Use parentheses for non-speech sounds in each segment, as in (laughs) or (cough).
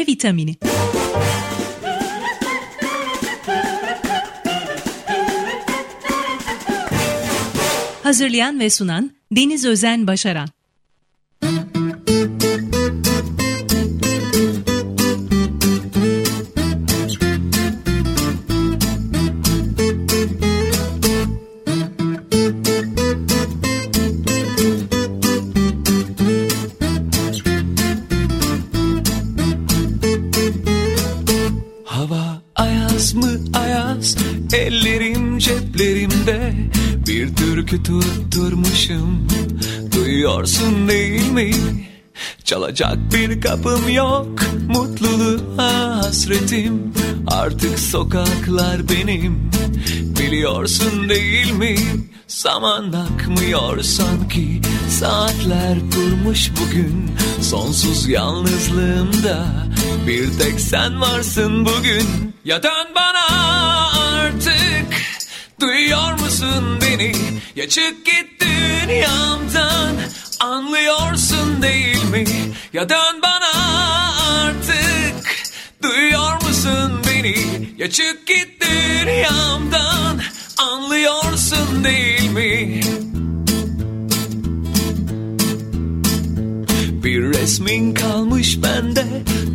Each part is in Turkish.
Vitamini. Hazırlayan ve sunan Deniz Özen Başaran. Çalacak bir kapım yok. Mutluluğa hasretim. Artık sokaklar benim. Biliyorsun değil mi? Zaman akmıyor sanki. Saatler durmuş bugün. Sonsuz yalnızlığımda Bir tek sen varsın bugün. Ya dön bana artık. Duyuyor musun beni? Ya çık git dünyamdan Anlıyorsun değil mi? Ya dön bana artık Duyuyor musun beni? Ya çık git dünyamdan Anlıyorsun değil mi? Bir resmin kalmış bende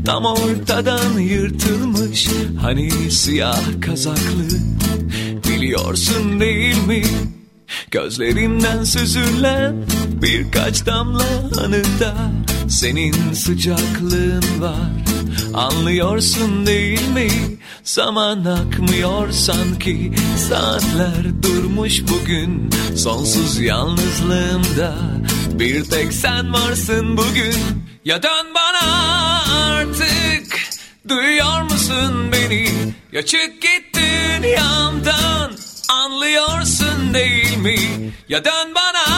Tam ortadan yırtılmış Hani siyah kazaklı Biliyorsun değil mi? Gözlerimden süzülen birkaç damla anıda Senin sıcaklığın var. Anlıyorsun değil mi? Zaman akmıyor sanki. Saatler durmuş bugün. Sonsuz yalnızlığımda Bir tek sen varsın bugün. Ya dön bana artık. Duyuyor musun beni? Ya çık git dünyamdan Anlıyorsun değil mi? Ya dön bana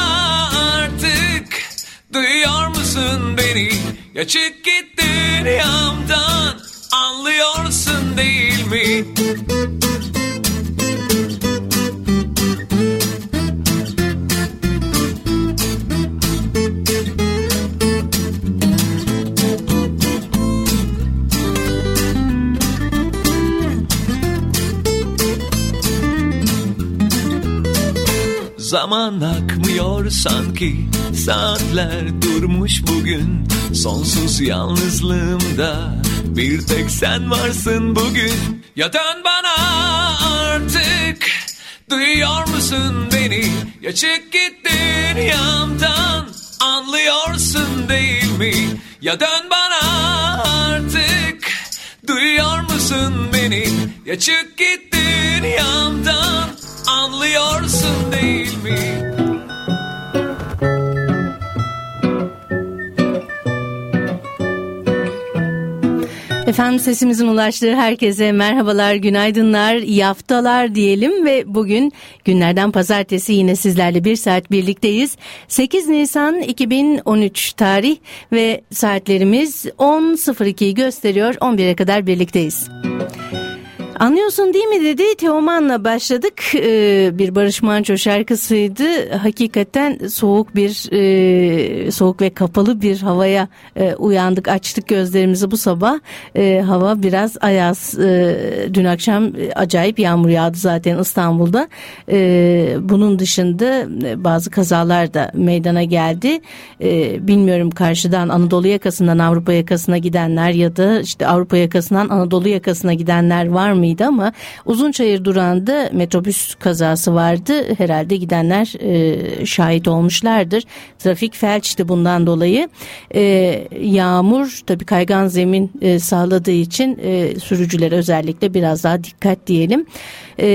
artık Duyuyor musun beni? Ya çık git dünyamdan Anlıyorsun değil mi? Zaman akmıyor sanki. Saatler durmuş bugün. Sonsuz yalnızlığımda Bir tek sen varsın bugün. Ya dön bana artık. Duyuyor musun beni? Ya çık git dünyamdan Anlıyorsun değil mi? Ya dön bana artık. Duyuyor musun beni? Ya çık git dünyamdan Anlıyorsun değil mi? Efendim sesimizin ulaştığı herkese merhabalar, günaydınlar, iyi haftalar diyelim ve bugün günlerden pazartesi yine sizlerle bir saat birlikteyiz. 8 Nisan 2013 tarih ve saatlerimiz 10.02'yi gösteriyor, 11'e kadar birlikteyiz. Anlıyorsun değil mi dedi. Teoman'la başladık. Ee, bir Barış Manço şarkısıydı. Hakikaten soğuk bir e, soğuk ve kapalı bir havaya e, uyandık. Açtık gözlerimizi bu sabah. E, hava biraz ayaz. E, dün akşam acayip yağmur yağdı zaten İstanbul'da. E, bunun dışında e, bazı kazalar da meydana geldi. E, bilmiyorum karşıdan Anadolu yakasından Avrupa yakasına gidenler ya da işte Avrupa yakasından Anadolu yakasına gidenler var mıydı ama Uzunçayır durağında metrobüs kazası vardı. Herhalde gidenler e, şahit olmuşlardır. Trafik felçti bundan dolayı. E, yağmur tabii kaygan zemin e, sağladığı için e, sürücülere özellikle biraz daha dikkat diyelim. E,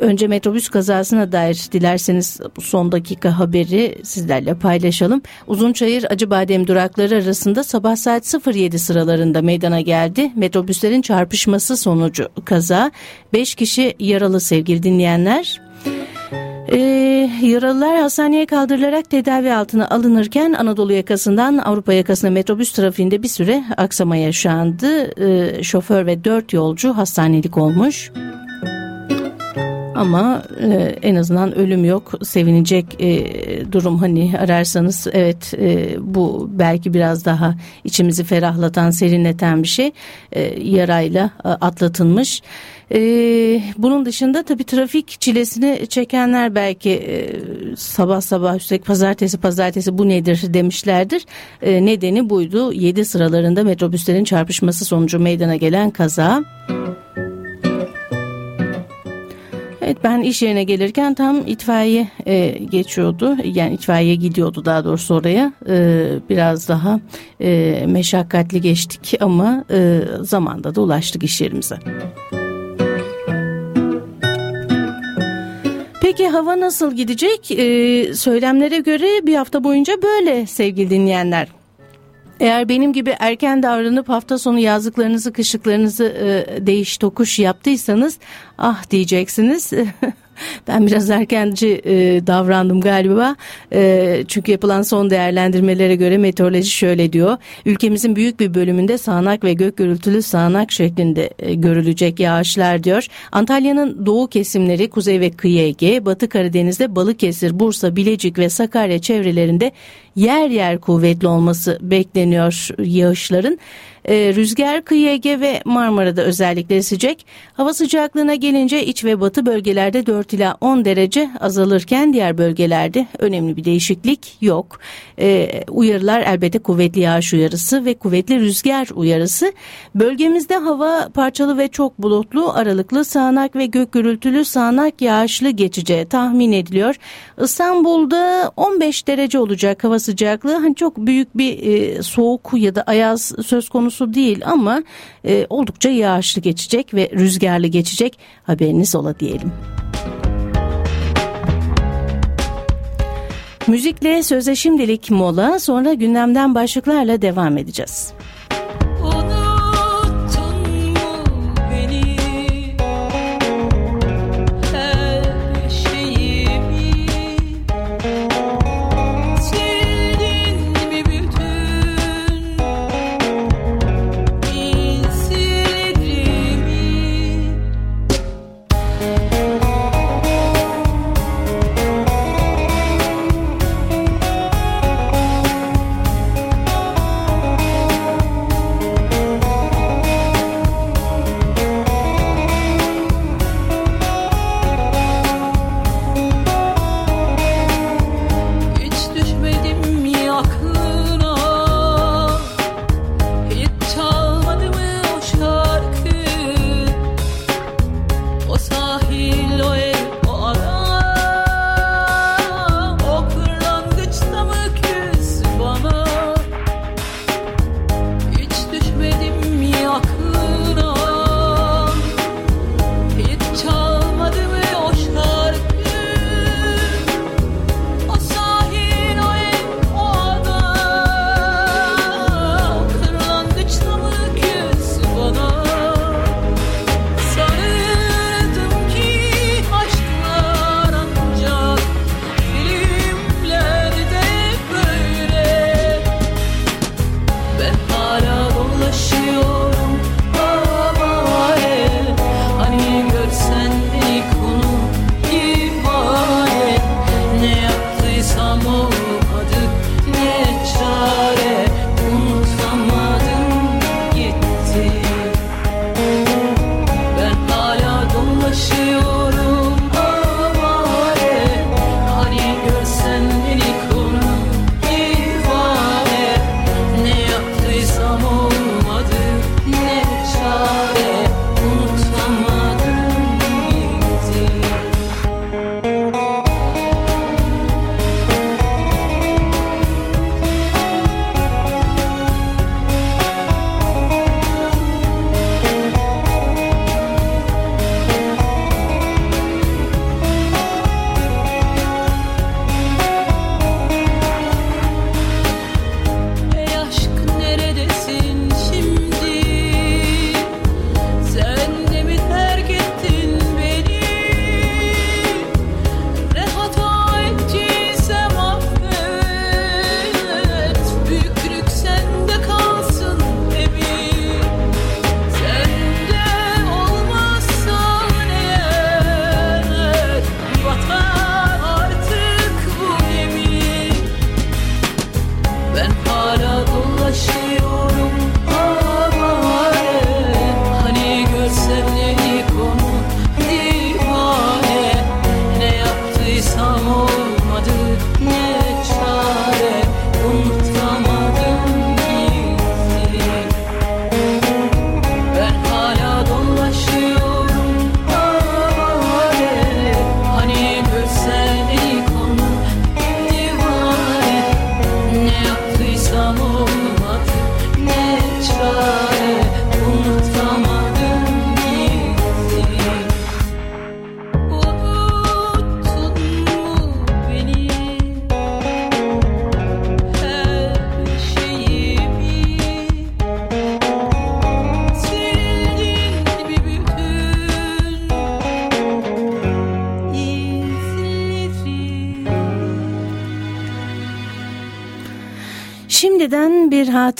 önce metrobüs kazasına dair dilerseniz son dakika haberi sizlerle paylaşalım. Uzunçayır Acıbadem durakları arasında sabah saat 07 sıralarında meydana geldi. Metrobüslerin çarpışması sonucu kaza. 5 kişi yaralı sevgili dinleyenler. Ee, yaralılar hastaneye kaldırılarak tedavi altına alınırken Anadolu yakasından Avrupa yakasına metrobüs trafiğinde bir süre aksama yaşandı. Ee, şoför ve dört yolcu hastanelik olmuş. Ama e, en azından ölüm yok sevinecek e, durum hani ararsanız evet e, bu belki biraz daha içimizi ferahlatan serinleten bir şey e, yarayla e, atlatılmış. Ee, bunun dışında tabii trafik çilesini çekenler belki e, sabah sabah üstelik pazartesi pazartesi bu nedir demişlerdir. E, nedeni buydu 7 sıralarında metrobüslerin çarpışması sonucu meydana gelen kaza. Evet ben iş yerine gelirken tam itfaiye e, geçiyordu. Yani itfaiye gidiyordu daha doğrusu oraya. E, biraz daha e, meşakkatli geçtik ama e, zamanda da ulaştık iş yerimize. Peki hava nasıl gidecek? Ee, söylemlere göre bir hafta boyunca böyle sevgili dinleyenler. Eğer benim gibi erken davranıp hafta sonu yazlıklarınızı, kışlıklarınızı e, değiş tokuş yaptıysanız ah diyeceksiniz. (laughs) (laughs) Ben biraz erkenci e, davrandım galiba. E, çünkü yapılan son değerlendirmelere göre meteoroloji şöyle diyor. Ülkemizin büyük bir bölümünde sağanak ve gök gürültülü sağanak şeklinde e, görülecek yağışlar diyor. Antalya'nın doğu kesimleri, kuzey ve kıyı Ege, batı Karadeniz'de Balıkesir, Bursa, Bilecik ve Sakarya çevrelerinde yer yer kuvvetli olması bekleniyor yağışların. E, rüzgar kıyı Ege ve Marmara'da özellikle esecek. Hava sıcaklığına gelince iç ve batı bölgelerde 4 ila 10 derece azalırken diğer bölgelerde önemli bir değişiklik yok. E, uyarılar elbette kuvvetli yağış uyarısı ve kuvvetli rüzgar uyarısı. Bölgemizde hava parçalı ve çok bulutlu, aralıklı sağanak ve gök gürültülü sağanak yağışlı geçeceği tahmin ediliyor. İstanbul'da 15 derece olacak hava sıcaklığı. Hani çok büyük bir e, soğuk ya da ayaz söz konusu değil ama e, oldukça yağışlı geçecek ve rüzgarlı geçecek. Haberiniz ola diyelim. Müzikle söze şimdilik mola sonra gündemden başlıklarla devam edeceğiz.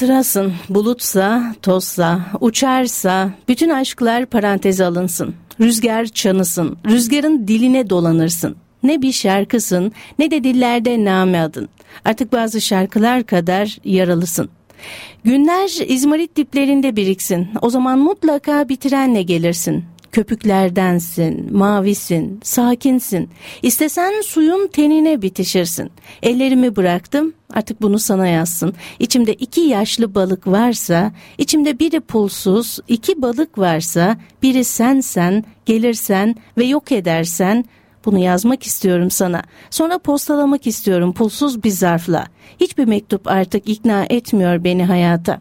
Bir hatırasın. Bulutsa, tozsa, uçarsa bütün aşklar paranteze alınsın. Rüzgar çanısın, rüzgarın diline dolanırsın. Ne bir şarkısın ne de dillerde name adın. Artık bazı şarkılar kadar yaralısın. Günler İzmarit diplerinde biriksin. O zaman mutlaka bitirenle gelirsin. Köpüklerdensin, mavisin, sakinsin. İstesen suyun tenine bitişirsin. Ellerimi bıraktım, artık bunu sana yazsın. İçimde iki yaşlı balık varsa, içimde biri pulsuz, iki balık varsa, biri sensen, gelirsen ve yok edersen, bunu yazmak istiyorum sana. Sonra postalamak istiyorum pulsuz bir zarfla. Hiçbir mektup artık ikna etmiyor beni hayata.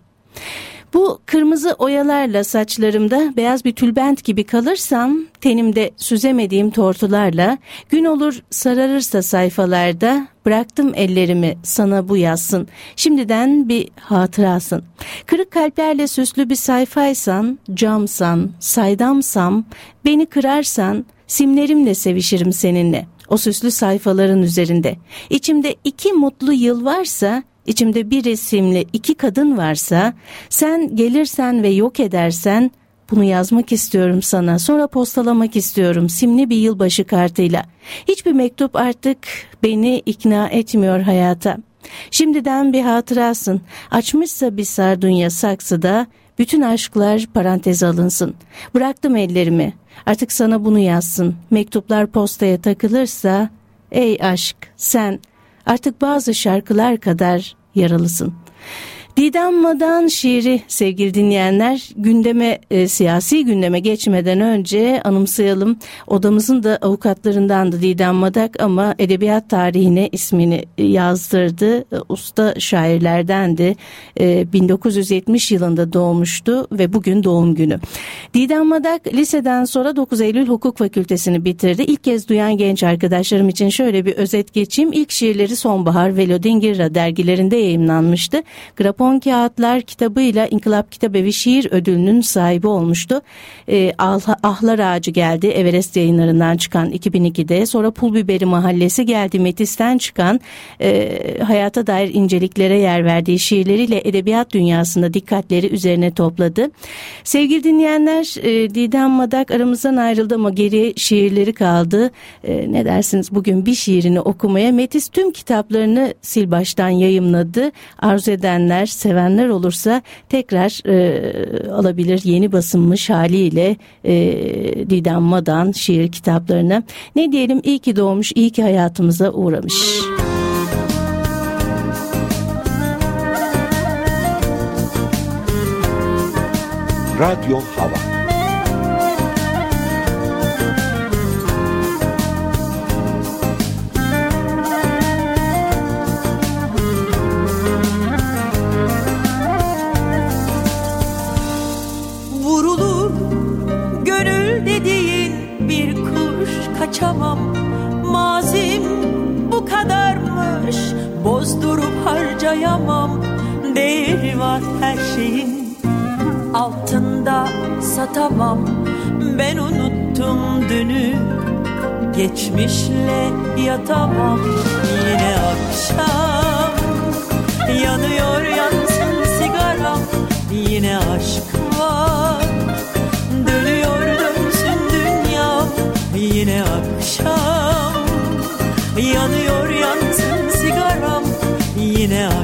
Bu kırmızı oyalarla saçlarımda beyaz bir tülbent gibi kalırsam, tenimde süzemediğim tortularla, gün olur sararırsa sayfalarda, bıraktım ellerimi sana bu yazsın. Şimdiden bir hatırasın. Kırık kalplerle süslü bir sayfaysan, camsan, saydamsam, beni kırarsan, simlerimle sevişirim seninle. O süslü sayfaların üzerinde. İçimde iki mutlu yıl varsa içimde bir resimli iki kadın varsa, sen gelirsen ve yok edersen bunu yazmak istiyorum sana, sonra postalamak istiyorum simli bir yılbaşı kartıyla. Hiçbir mektup artık beni ikna etmiyor hayata. Şimdiden bir hatırasın. Açmışsa bir sardunya saksıda bütün aşklar parantez alınsın. Bıraktım ellerimi. Artık sana bunu yazsın. Mektuplar postaya takılırsa ey aşk sen artık bazı şarkılar kadar yaralısın. Didem Madan şiiri sevgili dinleyenler gündeme e, siyasi gündeme geçmeden önce anımsayalım. Odamızın da avukatlarındandı Didem Madak ama edebiyat tarihine ismini e, yazdırdı. E, usta şairlerdendi. E, 1970 yılında doğmuştu ve bugün doğum günü. Didem Madak liseden sonra 9 Eylül Hukuk Fakültesini bitirdi. İlk kez duyan genç arkadaşlarım için şöyle bir özet geçeyim. İlk şiirleri Sonbahar ve Lodingira dergilerinde yayımlanmıştı. Grapon Son Kağıtlar kitabıyla İnkılap Kitabevi Şiir Ödülü'nün sahibi olmuştu. E, Ahlar Ağacı geldi Everest yayınlarından çıkan 2002'de. Sonra Pul Biberi Mahallesi geldi Metis'ten çıkan e, hayata dair inceliklere yer verdiği şiirleriyle edebiyat dünyasında dikkatleri üzerine topladı. Sevgili dinleyenler e, Didem Madak aramızdan ayrıldı ama geriye şiirleri kaldı. E, ne dersiniz bugün bir şiirini okumaya Metis tüm kitaplarını sil baştan yayımladı. Arzu edenler sevenler olursa tekrar e, alabilir yeni basılmış haliyle e, Didem Madan şiir kitaplarını. Ne diyelim iyi ki doğmuş, iyi ki hayatımıza uğramış. Radyo Hava kaçamam Mazim bu kadarmış Bozdurup harcayamam. Değeri var her şeyin Altında satamam. Ben unuttum dünü Geçmişle yatamam. Yine akşam Yanıyor yansın sigaram. Yine aşk yine aşk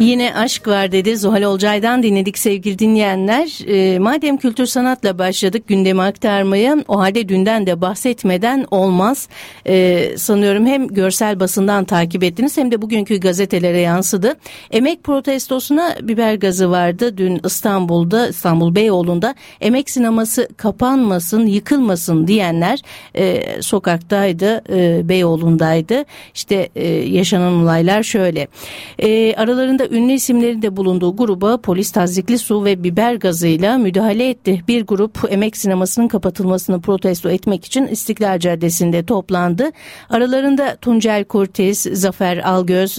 Yine aşk var dedi Zuhal Olcay'dan dinledik sevgili dinleyenler. Ee, madem kültür sanatla başladık gündemi aktarmaya o halde dünden de bahsetmeden olmaz. Ee, sanıyorum hem görsel basından takip ettiniz hem de bugünkü gazetelere yansıdı. Emek protestosuna biber gazı vardı dün İstanbul'da İstanbul Beyoğlu'nda emek sineması kapanmasın yıkılmasın diyenler e, sokaktaydı e, Beyoğlu'ndaydı. İşte e, yaşanan olaylar şöyle. E, aralarında ünlü isimlerin de bulunduğu gruba polis tazikli su ve biber gazıyla müdahale etti. Bir grup emek sinemasının kapatılmasını protesto etmek için İstiklal Caddesi'nde toplandı. Aralarında Tuncel Kurtiz, Zafer Algöz,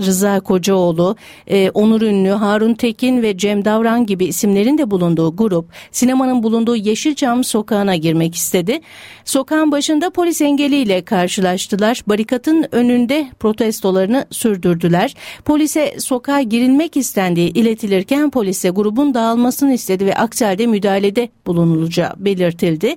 Rıza Kocaoğlu, e, Onur Ünlü, Harun Tekin ve Cem Davran gibi isimlerin de bulunduğu grup sinemanın bulunduğu Yeşilçam sokağına girmek istedi. Sokağın başında polis engeliyle karşılaştılar. Barikatın önünde protestolarını sürdürdüler. Polise sokağa girilmek istendiği iletilirken polise grubun dağılmasını istedi ve aksi müdahalede bulunulacağı belirtildi.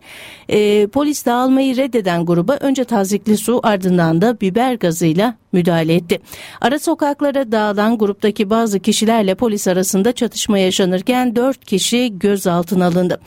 Ee, polis dağılmayı reddeden gruba önce tazikli su ardından da biber gazıyla müdahale etti. Ara sokaklara dağılan gruptaki bazı kişilerle polis arasında çatışma yaşanırken 4 kişi gözaltına alındı.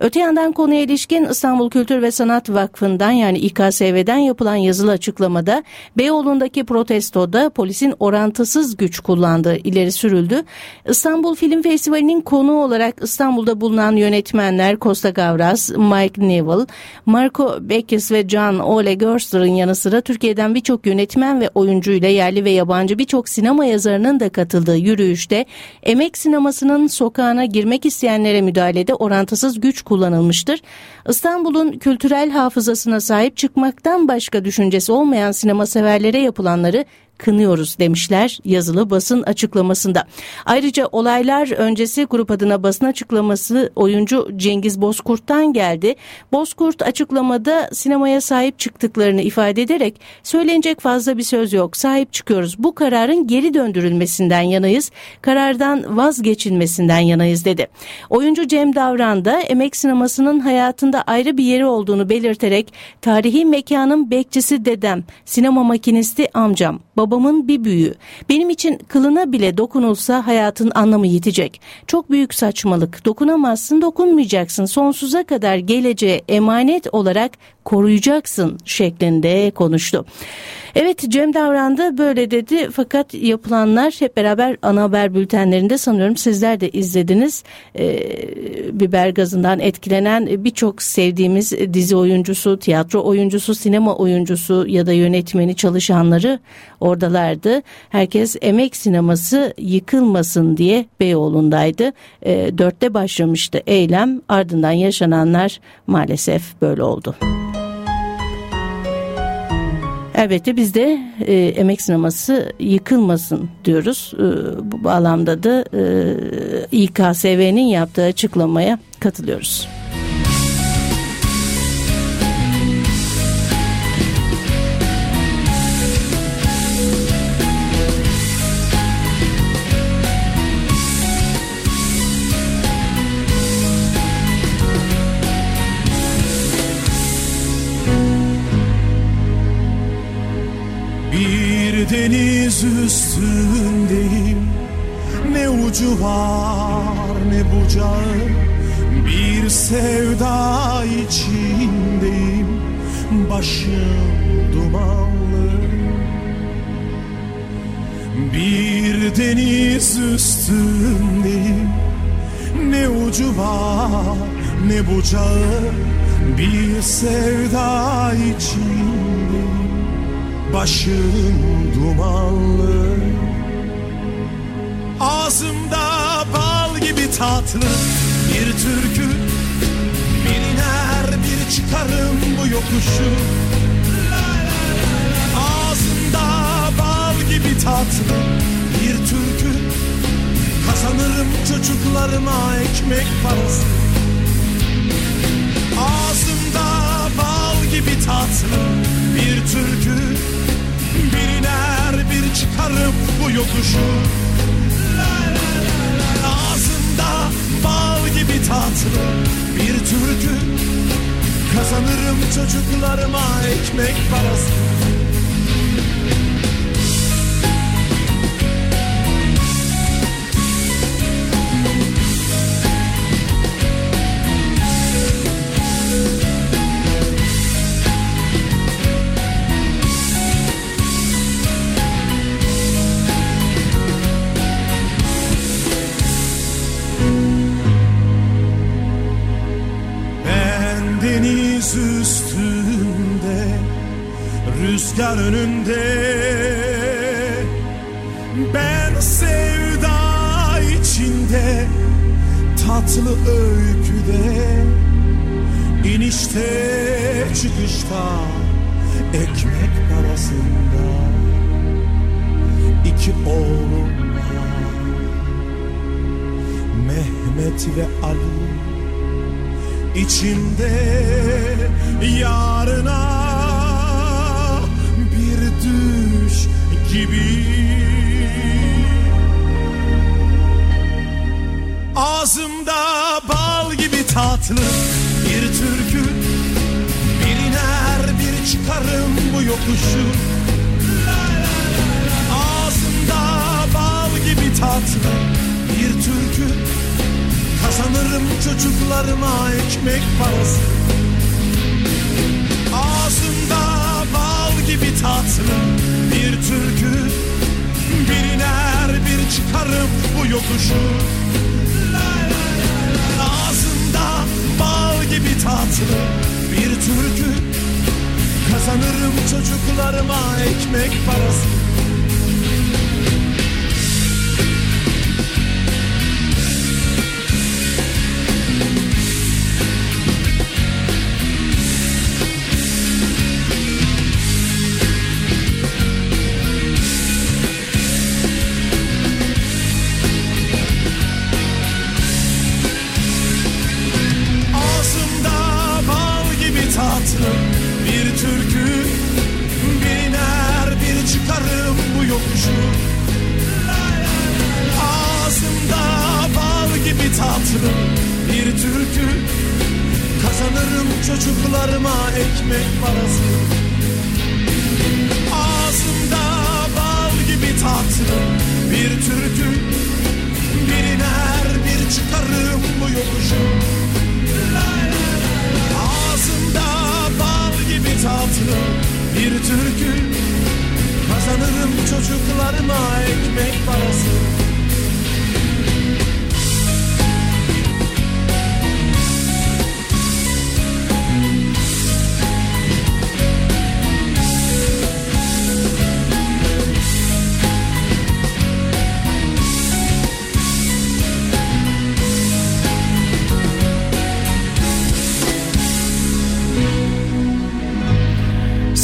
Öte yandan konuya ilişkin İstanbul Kültür ve Sanat Vakfı'ndan yani İKSV'den yapılan yazılı açıklamada Beyoğlu'ndaki protestoda polisin orantısız güç kullandığı ileri sürüldü. İstanbul Film Festivali'nin konuğu olarak İstanbul'da bulunan yönetmenler Costa Gavras, Mike Newell, Marco Beckis ve John Ole Gerster'ın yanı sıra Türkiye'den birçok yönetmen ve oyuncuyla yerli ve yabancı birçok sinema yazarının da katıldığı yürüyüşte emek sinemasının sokağına girmek isteyenlere müdahalede orantısız güç kullanılmıştır. İstanbul'un kültürel hafızasına sahip çıkmaktan başka düşüncesi olmayan sinema severlere yapılanları kınıyoruz demişler yazılı basın açıklamasında. Ayrıca olaylar öncesi grup adına basın açıklaması oyuncu Cengiz Bozkurt'tan geldi. Bozkurt açıklamada sinemaya sahip çıktıklarını ifade ederek söylenecek fazla bir söz yok. Sahip çıkıyoruz. Bu kararın geri döndürülmesinden yanayız. Karardan vazgeçilmesinden yanayız dedi. Oyuncu Cem Davran da emek sinemasının hayatında ayrı bir yeri olduğunu belirterek tarihi mekanın bekçisi dedem, sinema makinisti amcam, babamın bir büyüğü. Benim için kılına bile dokunulsa hayatın anlamı yitecek. Çok büyük saçmalık. Dokunamazsın, dokunmayacaksın. Sonsuza kadar geleceğe emanet olarak koruyacaksın şeklinde konuştu. Evet Cem Davran'da böyle dedi fakat yapılanlar hep beraber ana haber bültenlerinde sanıyorum sizler de izlediniz. Ee, biber gazından etkilenen birçok sevdiğimiz dizi oyuncusu, tiyatro oyuncusu, sinema oyuncusu ya da yönetmeni çalışanları oradalardı. Herkes emek sineması yıkılmasın diye Beyoğlu'ndaydı. Ee, dörtte başlamıştı eylem ardından yaşananlar maalesef böyle oldu. Elbette biz de e, emek sineması yıkılmasın diyoruz. E, bu bağlamda da e, İKSV'nin yaptığı açıklamaya katılıyoruz. Deniz üstündeyim. Ne ucu var ne bucağı. Bir sevda içindeyim. Başım dumanlı. Bir deniz üstündeyim. Ne ucu var ne bucağı. Bir sevda içindeyim. Başım dumanlı. Ağzımda bal gibi tatlı bir türkü. Bir iner bir çıkarım bu yokuşu. Ağzımda bal gibi tatlı bir türkü. Kazanırım çocuklarıma ekmek parası. Ağzımda bal gibi tatlı bir türkü. Bir iner bir çıkarım bu yokuşu. Ağzımda bal gibi tatlı bir türkü Kazanırım çocuklarıma ekmek parası Rüzgar önünde. Ben sevda içinde Tatlı öyküde. İnişte çıkışta Ekmek parasında. İki oğlum var. Mehmet ve Ali. İçimde yarına düş gibi. Ağzımda bal gibi tatlı bir türkü. Bir iner bir çıkarım bu yokuşu. Ağzımda bal gibi tatlı bir türkü. Kazanırım çocuklarıma ekmek parası. Ağzımda gibi tatlı bir türkü. Bir iner bir çıkarım bu yokuşu. Ağzımda bal gibi tatlı bir türkü. Kazanırım çocuklarıma ekmek parası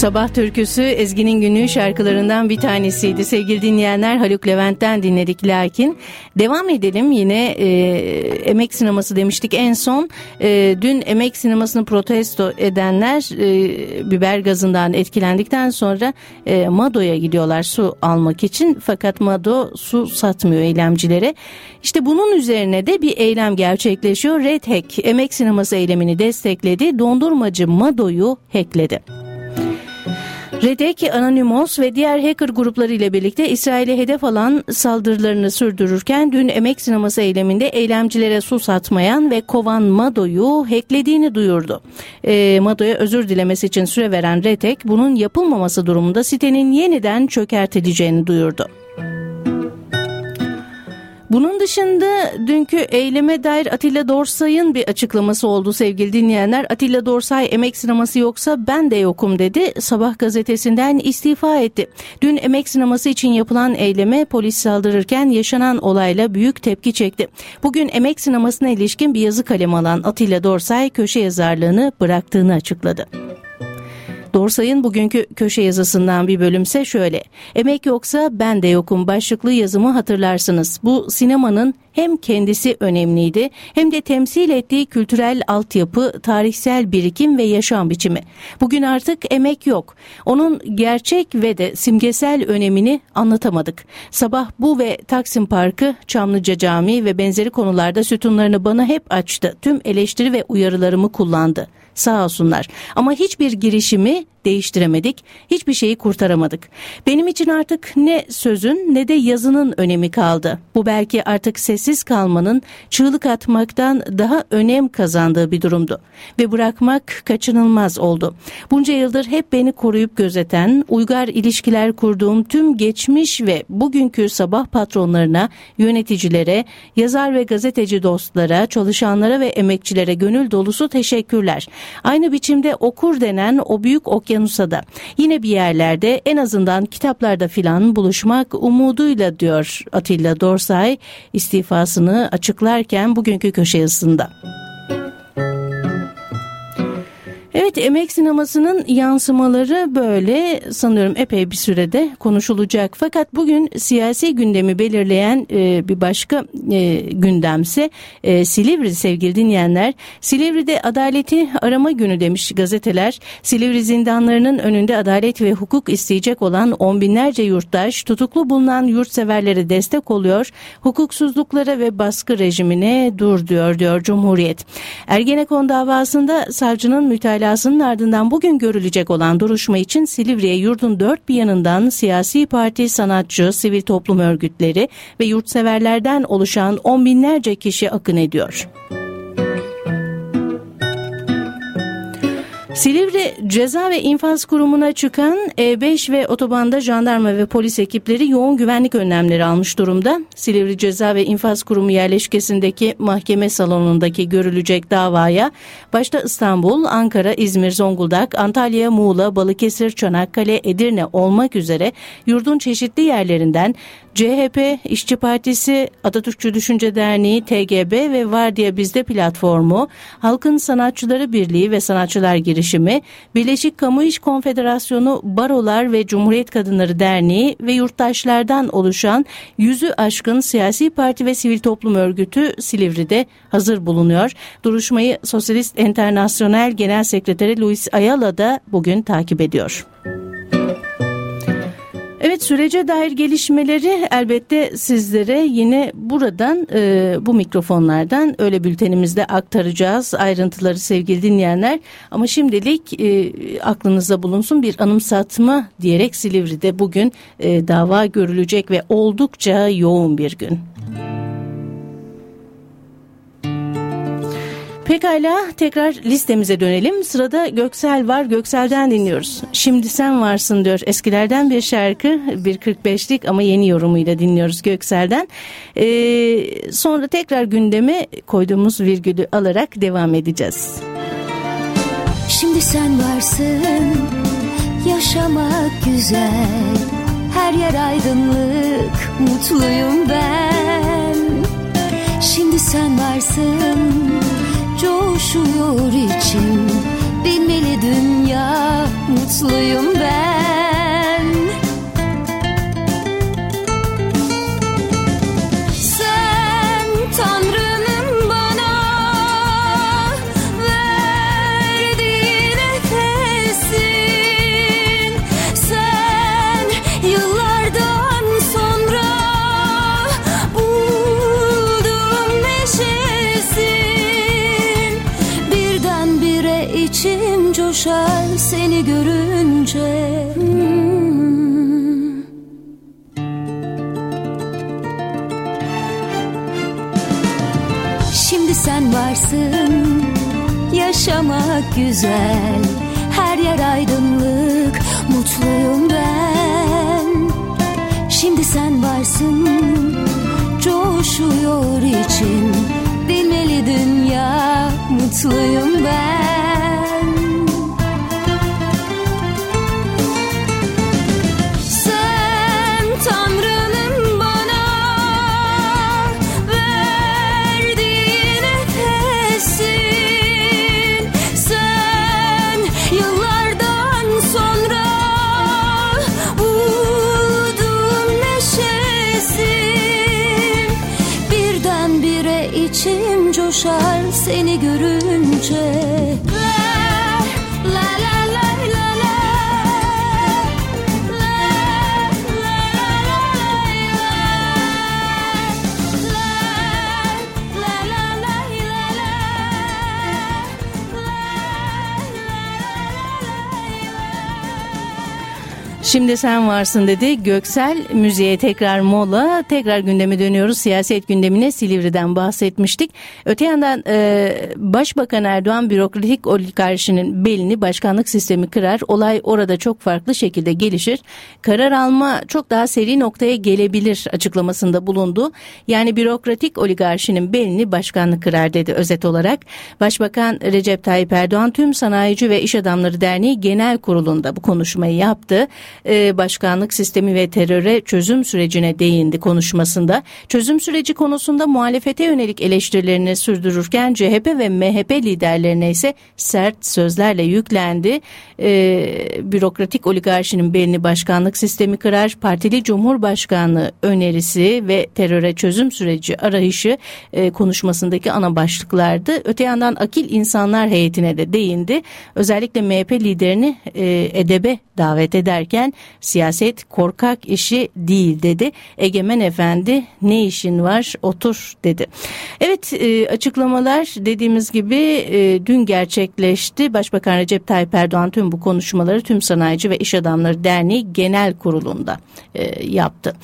Sabah türküsü Ezgi'nin günlüğü şarkılarından bir tanesiydi. Sevgili dinleyenler Haluk Levent'ten dinledik lakin. Devam edelim yine e, emek sineması demiştik en son. E, dün emek sinemasını protesto edenler e, biber gazından etkilendikten sonra e, Mado'ya gidiyorlar su almak için. Fakat Mado su satmıyor eylemcilere. İşte bunun üzerine de bir eylem gerçekleşiyor. Red Hack emek sineması eylemini destekledi. Dondurmacı Mado'yu hackledi. Redek, Anonymous ve diğer hacker grupları ile birlikte İsrail'e hedef alan saldırılarını sürdürürken dün emek sineması eyleminde eylemcilere su satmayan ve kovan Mado'yu hacklediğini duyurdu. E, Mado'ya özür dilemesi için süre veren Redek bunun yapılmaması durumunda sitenin yeniden çökertileceğini duyurdu. Bunun dışında dünkü eyleme dair Atilla Dorsay'ın bir açıklaması oldu sevgili dinleyenler. Atilla Dorsay emek sineması yoksa ben de yokum dedi. Sabah gazetesinden istifa etti. Dün emek sineması için yapılan eyleme polis saldırırken yaşanan olayla büyük tepki çekti. Bugün emek sinemasına ilişkin bir yazı kalemi alan Atilla Dorsay köşe yazarlığını bıraktığını açıkladı. Dorsay'ın bugünkü köşe yazısından bir bölümse şöyle. Emek yoksa ben de yokum başlıklı yazımı hatırlarsınız. Bu sinemanın hem kendisi önemliydi hem de temsil ettiği kültürel altyapı, tarihsel birikim ve yaşam biçimi. Bugün artık emek yok. Onun gerçek ve de simgesel önemini anlatamadık. Sabah bu ve Taksim Parkı, Çamlıca Camii ve benzeri konularda sütunlarını bana hep açtı. Tüm eleştiri ve uyarılarımı kullandı sağ olsunlar. Ama hiçbir girişimi değiştiremedik, hiçbir şeyi kurtaramadık. Benim için artık ne sözün ne de yazının önemi kaldı. Bu belki artık sessiz kalmanın çığlık atmaktan daha önem kazandığı bir durumdu. Ve bırakmak kaçınılmaz oldu. Bunca yıldır hep beni koruyup gözeten, uygar ilişkiler kurduğum tüm geçmiş ve bugünkü sabah patronlarına, yöneticilere, yazar ve gazeteci dostlara, çalışanlara ve emekçilere gönül dolusu teşekkürler. Aynı biçimde okur denen o büyük okyanusa da yine bir yerlerde en azından kitaplarda filan buluşmak umuduyla diyor Atilla Dorsay istifasını açıklarken bugünkü köşe yazısında. Evet emek sinemasının yansımaları böyle sanıyorum epey bir sürede konuşulacak. Fakat bugün siyasi gündemi belirleyen e, bir başka e, gündemse e, Silivri sevgili dinleyenler. Silivri'de adaleti arama günü demiş gazeteler. Silivri zindanlarının önünde adalet ve hukuk isteyecek olan on binlerce yurttaş tutuklu bulunan yurtseverlere destek oluyor. Hukuksuzluklara ve baskı rejimine dur diyor diyor Cumhuriyet. Ergenekon davasında savcının mütalaa ilasının ardından bugün görülecek olan duruşma için Silivri'ye yurdun dört bir yanından siyasi parti, sanatçı, sivil toplum örgütleri ve yurtseverlerden oluşan on binlerce kişi akın ediyor. Silivri Ceza ve İnfaz Kurumu'na çıkan E5 ve otobanda jandarma ve polis ekipleri yoğun güvenlik önlemleri almış durumda. Silivri Ceza ve İnfaz Kurumu yerleşkesindeki mahkeme salonundaki görülecek davaya başta İstanbul, Ankara, İzmir, Zonguldak, Antalya, Muğla, Balıkesir, Çanakkale, Edirne olmak üzere yurdun çeşitli yerlerinden CHP, İşçi Partisi, Atatürkçü Düşünce Derneği, TGB ve Vardiya Bizde platformu, Halkın Sanatçıları Birliği ve Sanatçılar Girişimi, Birleşik Kamu İş Konfederasyonu, Barolar ve Cumhuriyet Kadınları Derneği ve yurttaşlardan oluşan yüzü aşkın siyasi parti ve sivil toplum örgütü Silivri'de hazır bulunuyor. Duruşmayı Sosyalist Enternasyonel Genel Sekreteri Luis Ayala da bugün takip ediyor. Evet sürece dair gelişmeleri elbette sizlere yine buradan e, bu mikrofonlardan öyle bültenimizde aktaracağız ayrıntıları sevgili dinleyenler. Ama şimdilik e, aklınızda bulunsun bir anımsatma diyerek Silivri'de bugün e, dava görülecek ve oldukça yoğun bir gün. Pekala tekrar listemize dönelim. Sırada Göksel var. Göksel'den dinliyoruz. Şimdi sen varsın diyor. Eskilerden bir şarkı. Bir 45'lik ama yeni yorumuyla dinliyoruz Göksel'den. Ee, sonra tekrar gündeme koyduğumuz virgülü alarak devam edeceğiz. Şimdi sen varsın. Yaşamak güzel. Her yer aydınlık. Mutluyum ben. Şimdi sen varsın coşuyor içim Bilmeli dünya mutluyum düşer seni görünce. Şimdi sen varsın yaşamak güzel. Her yer aydınlık mutluyum ben. Şimdi sen varsın coşuyor için. Bilmeli dünya mutluyum ben. Coşar seni görünce Şimdi sen varsın dedi. Göksel müziğe tekrar mola. Tekrar gündeme dönüyoruz. Siyaset gündemine Silivri'den bahsetmiştik. Öte yandan e, Başbakan Erdoğan bürokratik oligarşinin belini başkanlık sistemi kırar. Olay orada çok farklı şekilde gelişir. Karar alma çok daha seri noktaya gelebilir açıklamasında bulundu. Yani bürokratik oligarşinin belini başkanlık kırar dedi özet olarak. Başbakan Recep Tayyip Erdoğan tüm Sanayici ve İş Adamları Derneği Genel Kurulu'nda bu konuşmayı yaptı. Ee, başkanlık sistemi ve teröre çözüm sürecine değindi konuşmasında. Çözüm süreci konusunda muhalefete yönelik eleştirilerini sürdürürken CHP ve MHP liderlerine ise sert sözlerle yüklendi. Ee, bürokratik oligarşinin belini başkanlık sistemi kırar, partili cumhurbaşkanlığı önerisi ve teröre çözüm süreci arayışı e, konuşmasındaki ana başlıklardı. Öte yandan akil insanlar heyetine de değindi. Özellikle MHP liderini e, edebe davet ederken siyaset korkak işi değil dedi. Egemen Efendi ne işin var otur dedi. Evet e, açıklamalar dediğimiz gibi e, dün gerçekleşti. Başbakan Recep Tayyip Erdoğan tüm bu konuşmaları tüm Sanayici ve İş Adamları Derneği Genel Kurulu'nda e, yaptı.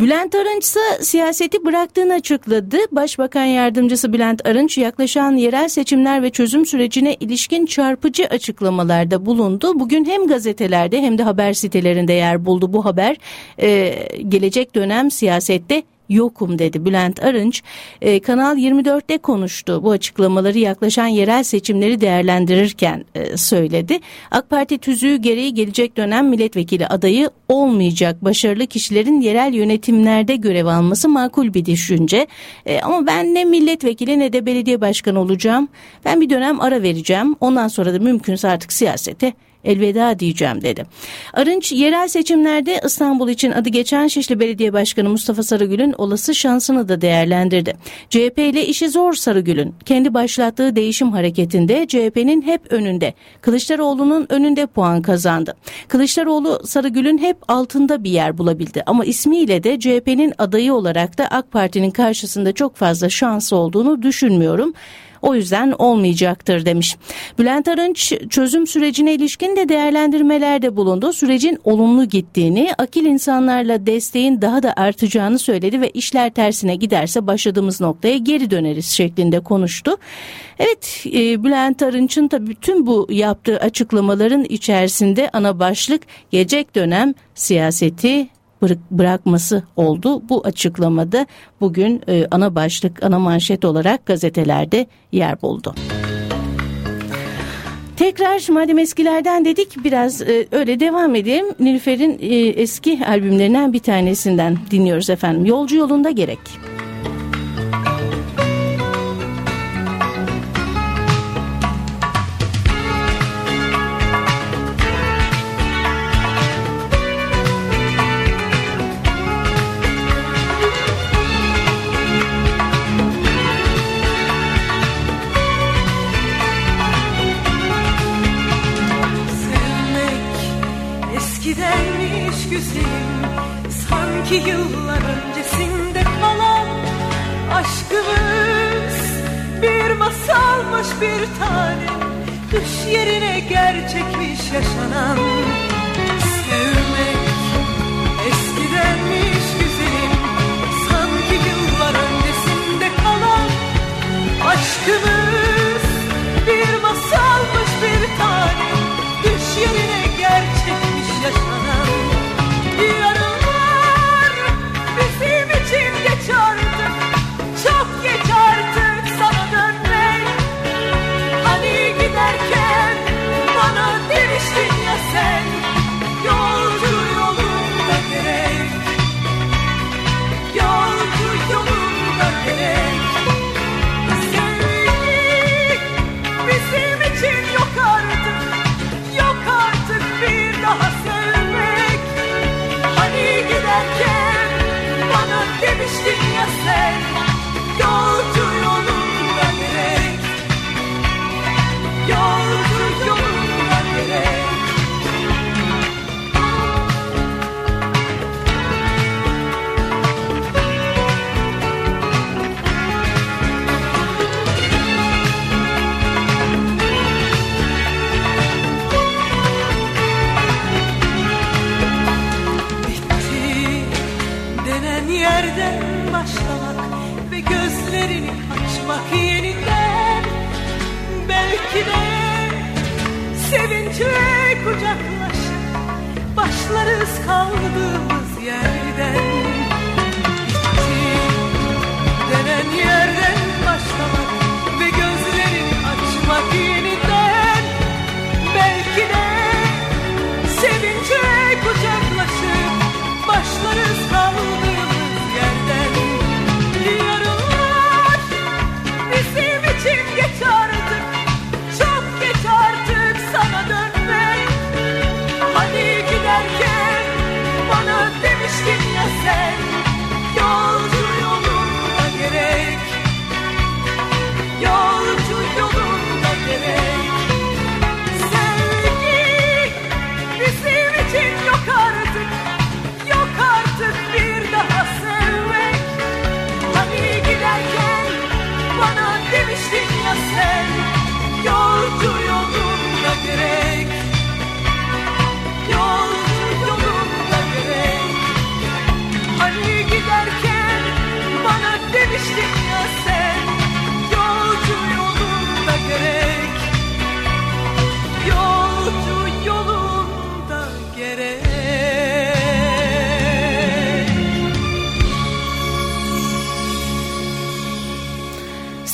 Bülent Arınç ise siyaseti bıraktığını açıkladı. Başbakan Yardımcısı Bülent Arınç yaklaşan yerel seçimler ve çözüm sürecine ilişkin çarpıcı açıklamalarda bulundu. Bugün hem gazetelerde hem de haber sitelerinde yer buldu bu haber. Ee, gelecek dönem siyasette yokum dedi Bülent Arınç. E, Kanal 24'te konuştu. Bu açıklamaları yaklaşan yerel seçimleri değerlendirirken e, söyledi. AK Parti tüzüğü gereği gelecek dönem milletvekili adayı olmayacak. Başarılı kişilerin yerel yönetimlerde görev alması makul bir düşünce. E, ama ben ne milletvekili ne de belediye başkanı olacağım. Ben bir dönem ara vereceğim. Ondan sonra da mümkünse artık siyasete elveda diyeceğim dedi. Arınç yerel seçimlerde İstanbul için adı geçen Şişli Belediye Başkanı Mustafa Sarıgül'ün olası şansını da değerlendirdi. CHP ile işi zor Sarıgül'ün kendi başlattığı değişim hareketinde CHP'nin hep önünde. Kılıçdaroğlu'nun önünde puan kazandı. Kılıçdaroğlu Sarıgül'ün hep altında bir yer bulabildi ama ismiyle de CHP'nin adayı olarak da AK Parti'nin karşısında çok fazla şansı olduğunu düşünmüyorum. O yüzden olmayacaktır demiş. Bülent Arınç çözüm sürecine ilişkin de değerlendirmelerde bulundu. Sürecin olumlu gittiğini, akil insanlarla desteğin daha da artacağını söyledi ve işler tersine giderse başladığımız noktaya geri döneriz şeklinde konuştu. Evet e, Bülent Arınç'ın tabii tüm bu yaptığı açıklamaların içerisinde ana başlık gelecek dönem siyaseti bırakması oldu. Bu açıklamada bugün e, ana başlık, ana manşet olarak gazetelerde yer buldu. Tekrar madem eskilerden dedik biraz e, öyle devam edelim. Nilüfer'in e, eski albümlerinden bir tanesinden dinliyoruz efendim. Yolcu yolunda gerek. Sevmek bir tanem Düş yerine gerçekmiş yaşanan. Sevmek eskidenmiş güzelim Sanki yıllar öncesinde kalan Aşkımız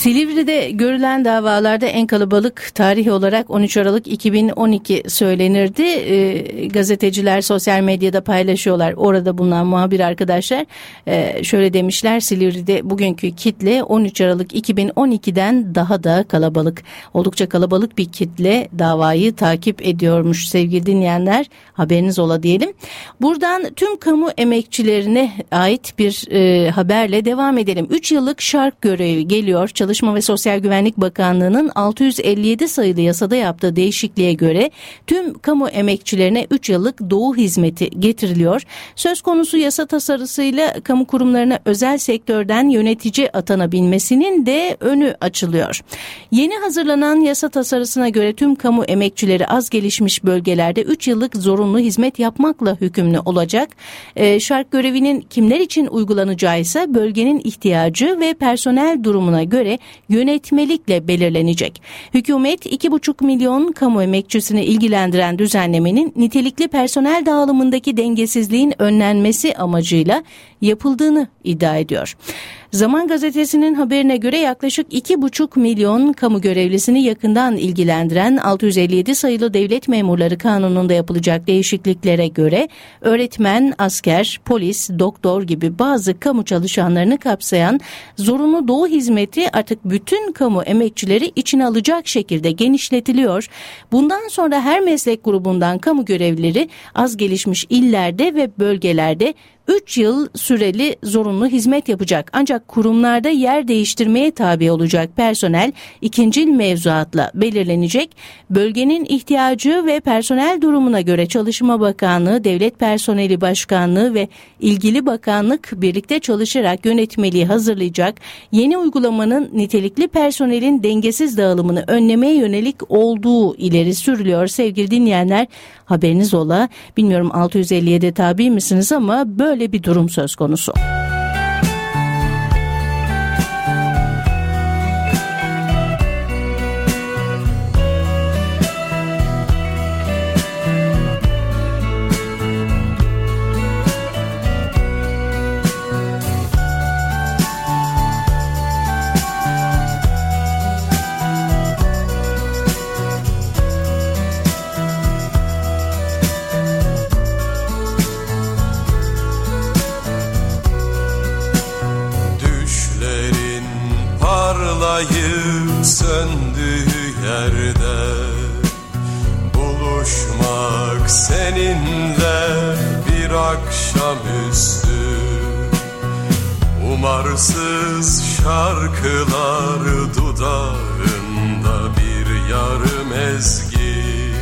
Silivri'de görülen davalarda en kalabalık tarih olarak 13 Aralık 2012 söylenirdi. Ee, gazeteciler sosyal medyada paylaşıyorlar. Orada bulunan muhabir arkadaşlar e, şöyle demişler. Silivri'de bugünkü kitle 13 Aralık 2012'den daha da kalabalık. Oldukça kalabalık bir kitle davayı takip ediyormuş sevgili dinleyenler. Haberiniz ola diyelim. Buradan tüm kamu emekçilerine ait bir e, haberle devam edelim. 3 yıllık şark görevi geliyor. Çalışma ve Sosyal Güvenlik Bakanlığı'nın 657 sayılı yasada yaptığı değişikliğe göre tüm kamu emekçilerine 3 yıllık doğu hizmeti getiriliyor. Söz konusu yasa tasarısıyla kamu kurumlarına özel sektörden yönetici atanabilmesinin de önü açılıyor. Yeni hazırlanan yasa tasarısına göre tüm kamu emekçileri az gelişmiş bölgelerde 3 yıllık zorunlu hizmet yapmakla hükümlü olacak. Ee, şark görevinin kimler için uygulanacağı ise bölgenin ihtiyacı ve personel durumuna göre yönetmelikle belirlenecek. Hükümet 2,5 milyon kamu emekçisini ilgilendiren düzenlemenin nitelikli personel dağılımındaki dengesizliğin önlenmesi amacıyla yapıldığını iddia ediyor. Zaman gazetesinin haberine göre yaklaşık 2,5 milyon kamu görevlisini yakından ilgilendiren 657 sayılı devlet memurları kanununda yapılacak değişikliklere göre öğretmen, asker, polis, doktor gibi bazı kamu çalışanlarını kapsayan zorunlu doğu hizmeti artık bütün kamu emekçileri içine alacak şekilde genişletiliyor. Bundan sonra her meslek grubundan kamu görevlileri az gelişmiş illerde ve bölgelerde 3 yıl süreli zorunlu hizmet yapacak. Ancak kurumlarda yer değiştirmeye tabi olacak personel ikincil mevzuatla belirlenecek. Bölgenin ihtiyacı ve personel durumuna göre Çalışma Bakanlığı, Devlet Personeli Başkanlığı ve ilgili bakanlık birlikte çalışarak yönetmeliği hazırlayacak. Yeni uygulamanın nitelikli personelin dengesiz dağılımını önlemeye yönelik olduğu ileri sürülüyor sevgili dinleyenler. Haberiniz ola. Bilmiyorum 657 tabi misiniz ama böyle bir durum söz konusu. Akşamüstü Umarsız şarkılar dudağında bir yarım ezgi.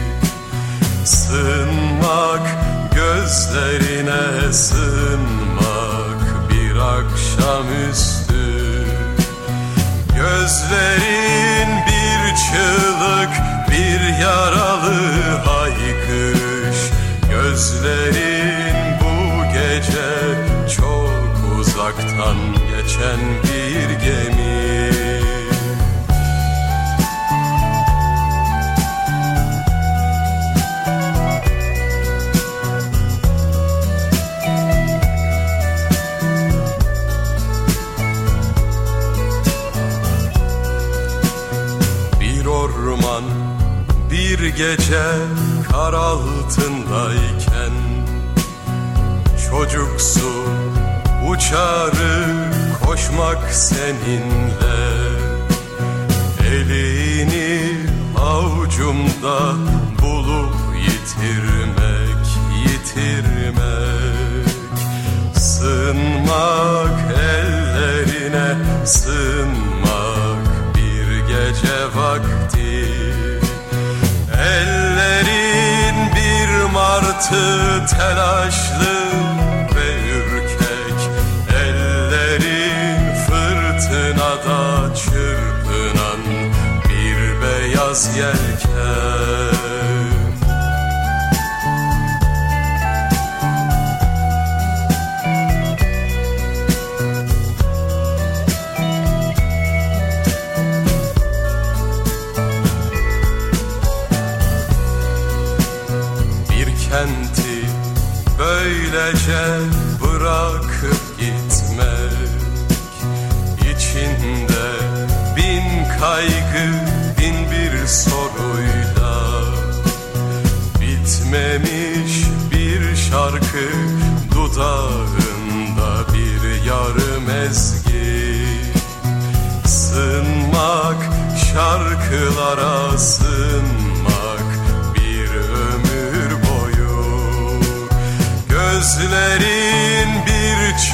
Sınmak gözlerine sınmak bir akşamüstü Gözlerin bir çığlık bir yaralı haykırış. Gözlerin geçen bir gemi. Bir orman bir gece kar altındayken Çocuksu uçarı koşmak seninle. Elini avucumda bulup yitirmek, yitirmek. Sığınmak ellerine sığınmak bir gece vakti. Ellerin bir martı telaşlı yelken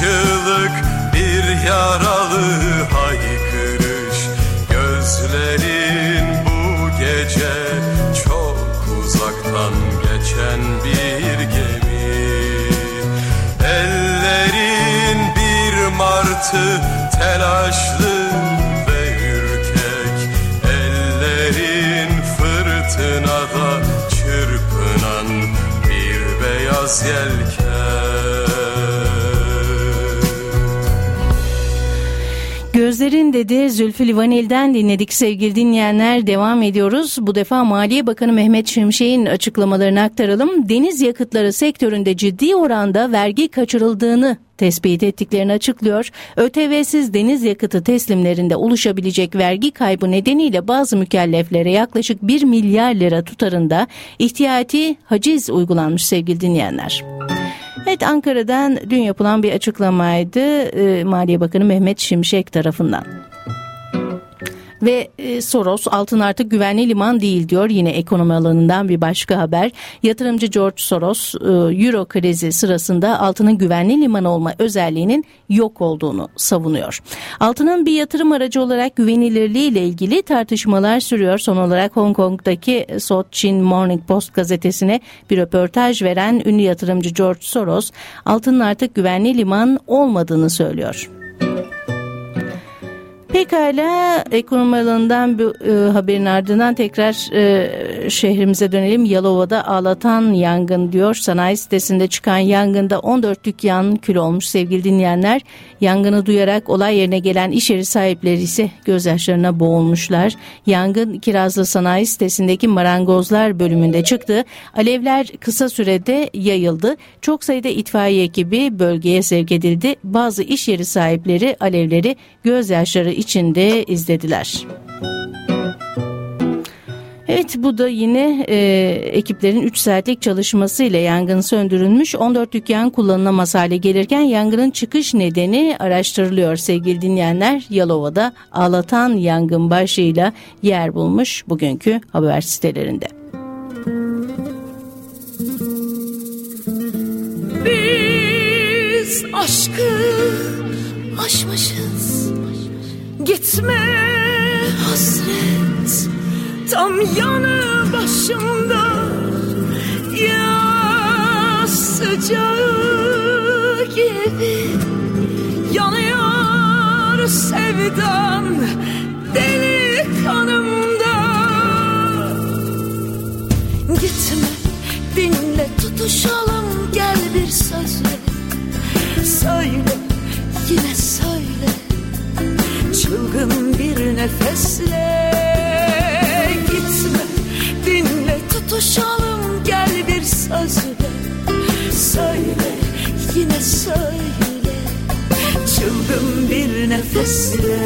çığlık bir yaralı haykırış. Gözlerin bu gece çok uzaktan geçen bir gemi. Ellerin bir martı telaşlı ve ürkek. Ellerin fırtınada çırpınan bir beyaz yelken Gözlerin dedi Zülfü Livaneli'den dinledik sevgili dinleyenler. Devam ediyoruz. Bu defa Maliye Bakanı Mehmet Şimşek'in açıklamalarını aktaralım. Deniz yakıtları sektöründe ciddi oranda vergi kaçırıldığını tespit ettiklerini açıklıyor. ÖTV'siz deniz yakıtı teslimlerinde oluşabilecek vergi kaybı nedeniyle bazı mükelleflere yaklaşık 1 milyar lira tutarında ihtiyati haciz uygulanmış sevgili dinleyenler. Evet Ankara'dan dün yapılan bir açıklamaydı e, Maliye Bakanı Mehmet Şimşek tarafından. Ve e, Soros altın artık güvenli liman değil diyor yine ekonomi alanından bir başka haber. Yatırımcı George Soros e, Euro krizi sırasında altının güvenli liman olma özelliğinin yok olduğunu savunuyor. Altının bir yatırım aracı olarak güvenilirliği ile ilgili tartışmalar sürüyor. Son olarak Hong Kong'daki South China Morning Post gazetesine bir röportaj veren ünlü yatırımcı George Soros altının artık güvenli liman olmadığını söylüyor. Pekala ekonomi alanından bir e, haberin ardından tekrar e, şehrimize dönelim. Yalova'da ağlatan yangın diyor. Sanayi sitesinde çıkan yangında 14 dükkan kül olmuş sevgili dinleyenler. Yangını duyarak olay yerine gelen iş yeri sahipleri ise gözyaşlarına boğulmuşlar. Yangın Kirazlı Sanayi sitesindeki marangozlar bölümünde çıktı. Alevler kısa sürede yayıldı. Çok sayıda itfaiye ekibi bölgeye sevk edildi. Bazı iş yeri sahipleri alevleri gözyaşları içinde izlediler. Evet bu da yine e, ekiplerin 3 saatlik çalışmasıyla yangın söndürülmüş. 14 dükkan kullanılamaz hale gelirken yangının çıkış nedeni araştırılıyor sevgili dinleyenler. Yalova'da ağlatan yangın başlığıyla yer bulmuş bugünkü haber sitelerinde. Biz aşkı aşmışız Gitme. Hasret. Tam yanı başımda. Ya sıcağı gibi yanıyor sevdan deli kanımda. Gitme dinle tutuşalım gel bir sözle Söyle yine söyle Çılgın bir nefesle Gitme. Dinle tutuşalım gel bir sözle. Söyle yine söyle. Çılgın bir nefesle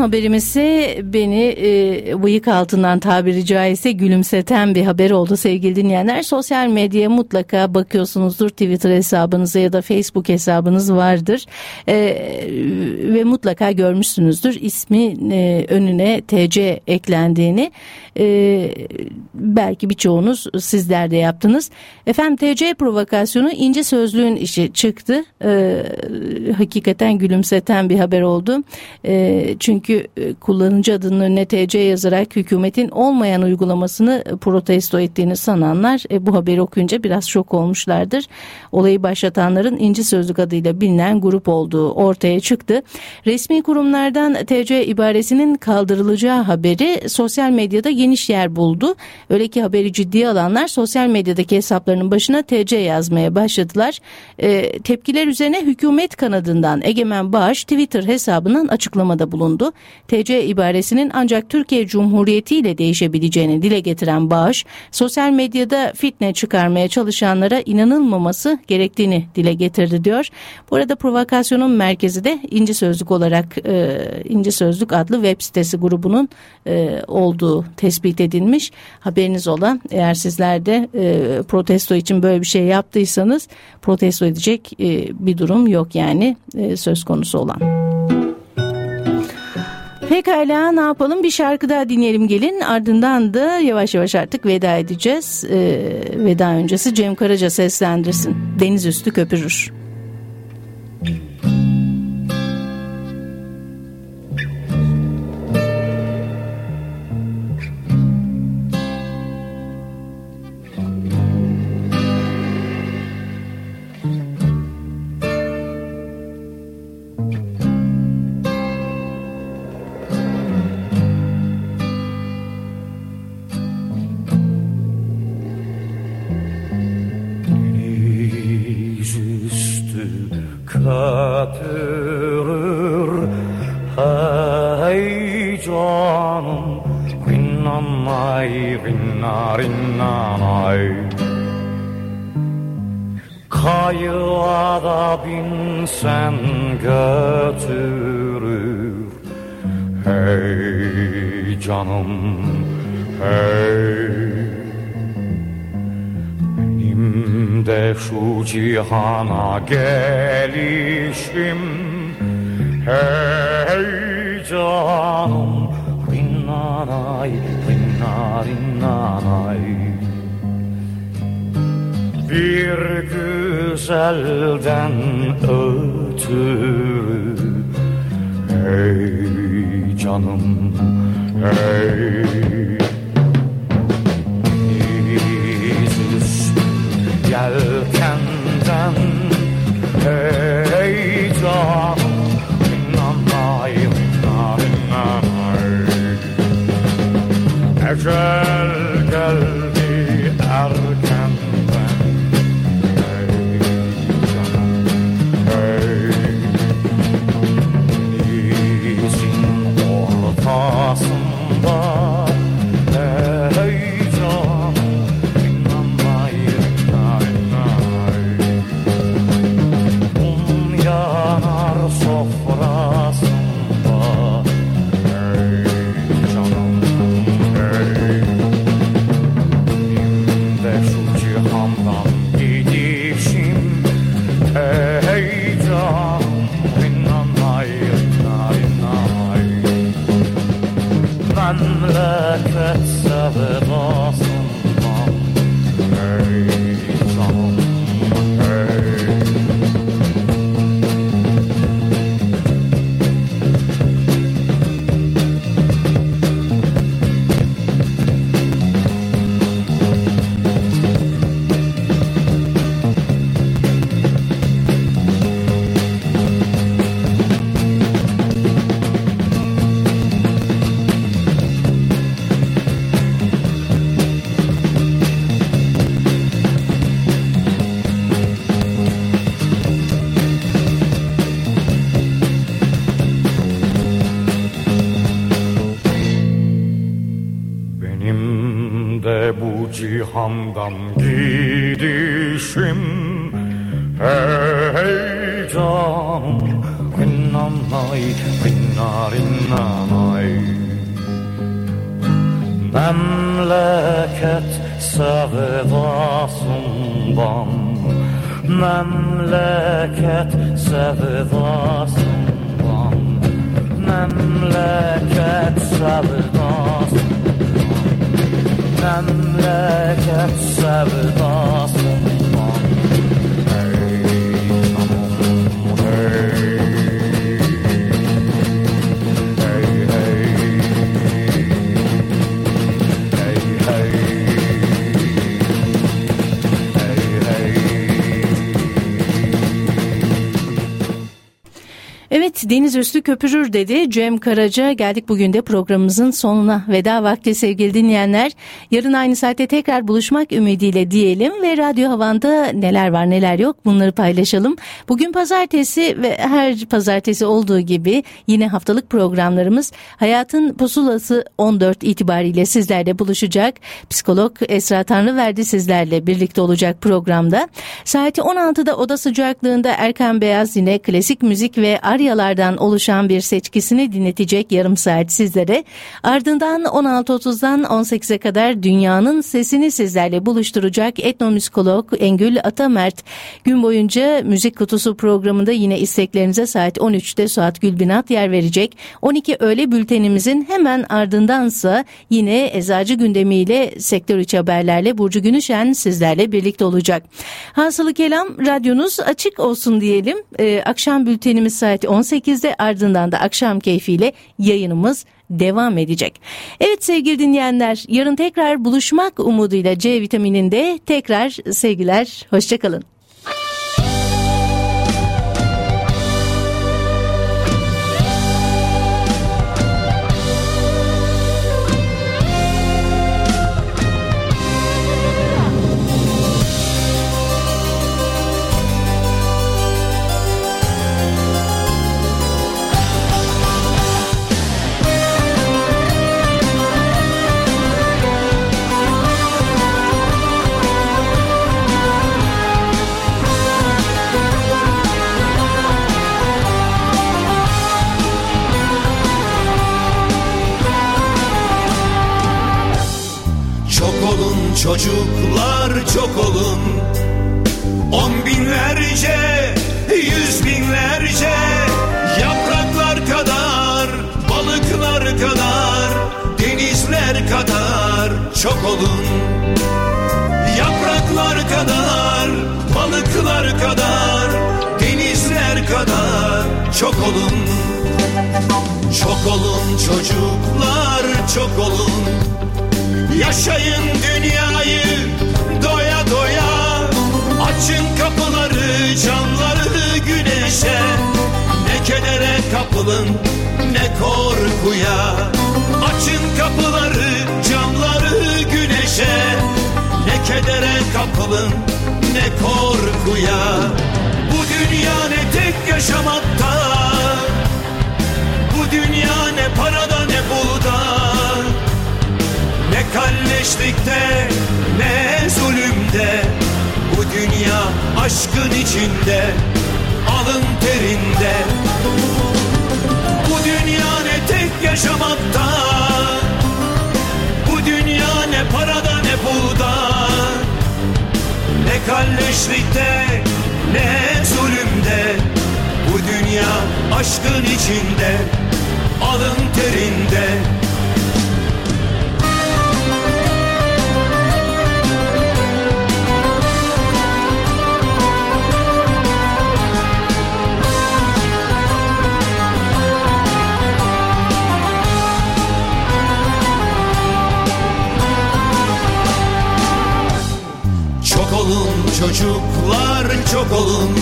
Son haberimiz ise beni e, bıyık altından tabiri caizse gülümseten bir haber oldu sevgili dinleyenler. Sosyal medyaya mutlaka bakıyorsunuzdur Twitter hesabınıza ya da Facebook hesabınız vardır E, ve mutlaka görmüşsünüzdür ismi e, önüne TC eklendiğini E, belki birçoğunuz sizler de yaptınız. Efendim TC provokasyonu ince sözlüğün işi çıktı. E, hakikaten gülümseten bir haber oldu. E, çünkü e, kullanıcı adının önüne TC yazarak hükümetin olmayan uygulamasını protesto ettiğini sananlar e, bu haberi okuyunca biraz şok olmuşlardır. Olayı başlatanların İnci Sözlük adıyla bilinen grup olduğu ortaya çıktı. Resmi kurumlardan TC ibaresinin kaldırılacağı haberi sosyal medyada geniş yer buldu. Öyle ki haberi ciddiye alanlar sosyal medyadaki hesaplarının başına TC yazmaya başladılar. E, tepkiler üzerine hükümet kanadından Egemen Bağış Twitter hesabından açıklamada bulundu. TC ibaresinin ancak Türkiye Cumhuriyeti ile değişebileceğini dile getiren Bağış, sosyal medyada fitne çıkarmaya çalışanlara inanılmaması gerektiğini dile getirdi diyor. Bu arada provokasyonun merkezi de İnci Sözlük olarak e, İnci Sözlük adlı web sitesi grubunun e, olduğu tespit edilmiş. Haberiniz olan eğer sizler de e, protesto için böyle bir şey yaptıysanız protesto edecek e, bir durum yok yani e, söz konusu olan. Pekala ne yapalım bir şarkı daha dinleyelim gelin ardından da yavaş yavaş artık veda edeceğiz. Ee, veda öncesi Cem Karaca seslendirsin. Deniz üstü köpürür. Yüzüstü gelişim Hey canım Rinnanay, rinna rinnanay. Bir güzelden ötürü Hey canım, hey cihandan gidişim. Hey canım Rinnanay, rinna rinnanay Memleket sevdasından Memleket sevdasından Memleket sevdasından Memleket sevdasından Hey canım hey Hey Evet Deniz Üstü köpürür dedi Cem Karaca. Geldik bugün de programımızın sonuna. Veda vakti sevgili dinleyenler. Yarın aynı saatte tekrar buluşmak ümidiyle diyelim ve Radyo Havan'da neler var neler yok bunları paylaşalım. Bugün pazartesi ve her pazartesi olduğu gibi yine haftalık programlarımız Hayatın Pusulası 14 itibariyle sizlerle buluşacak. Psikolog Esra Tanrıverdi sizlerle birlikte olacak programda. Saati 16'da oda sıcaklığında Erkan Beyaz yine klasik müzik ve aryalardan şarkılardan oluşan bir seçkisini dinletecek yarım saat sizlere. Ardından 16.30'dan 18'e kadar dünyanın sesini sizlerle buluşturacak etnomüzikolog Engül Atamert gün boyunca müzik kutusu programında yine isteklerinize saat 13'te Suat Gülbinat yer verecek. 12 öğle bültenimizin hemen ardındansa yine eczacı gündemiyle sektör içi haberlerle Burcu Günüşen sizlerle birlikte olacak. Hasılı kelam radyonuz açık olsun diyelim. Ee, akşam bültenimiz saat 18'de ardından da akşam keyfiyle yayınımız devam edecek. Evet sevgili dinleyenler yarın tekrar buluşmak umuduyla C vitamininde tekrar sevgiler hoşçakalın. Çocuklar çok olun. On binlerce, yüz binlerce Yapraklar kadar, balıklar kadar Denizler kadar çok olun. Yapraklar kadar, balıklar kadar Denizler kadar çok olun. Çok olun çocuklar çok olun Yaşayın dünyayı doya doya. Açın kapıları camları güneşe. Ne kedere kapılın ne korkuya. Açın kapıları camları güneşe. Ne kedere kapılın ne korkuya. Bu dünya ne tek yaşamakta Bu dünya ne parada ne bulda kalleşlikte ne zulümde Bu dünya aşkın içinde Alın terinde. Bu dünya ne tek yaşamakta Bu dünya ne parada ne pulda Ne kalleşlikte ne zulümde Bu dünya aşkın içinde Alın terinde çocuklar çok olun.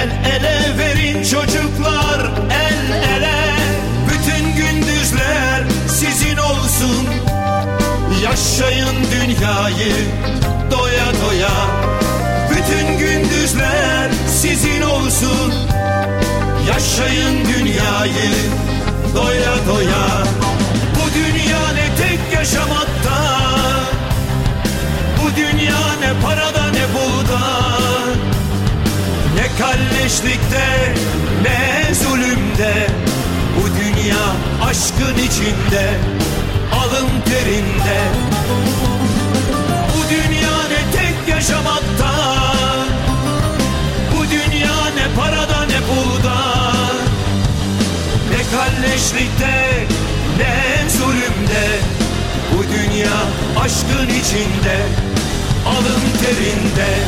El ele verin çocuklar el ele. Bütün gündüzler sizin olsun. Yaşayın dünyayı doya doya. Bütün gündüzler sizin olsun. Yaşayın dünyayı doya doya. Bu dünya ne tek yaşamakta bu dünya ne parada ne bulda Ne kalleşlikte ne zulümde. Bu dünya aşkın içinde Alın terinde. Bu dünya ne tek yaşamakta. Bu dünya ne parada ne bulda Ne kalleşlikte ne zulümde. Bu dünya aşkın içinde Alın terinde.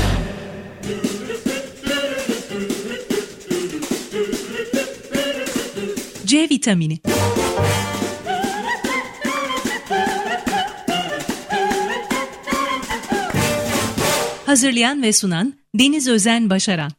C vitamini. Hazırlayan ve sunan Deniz Özen Başaran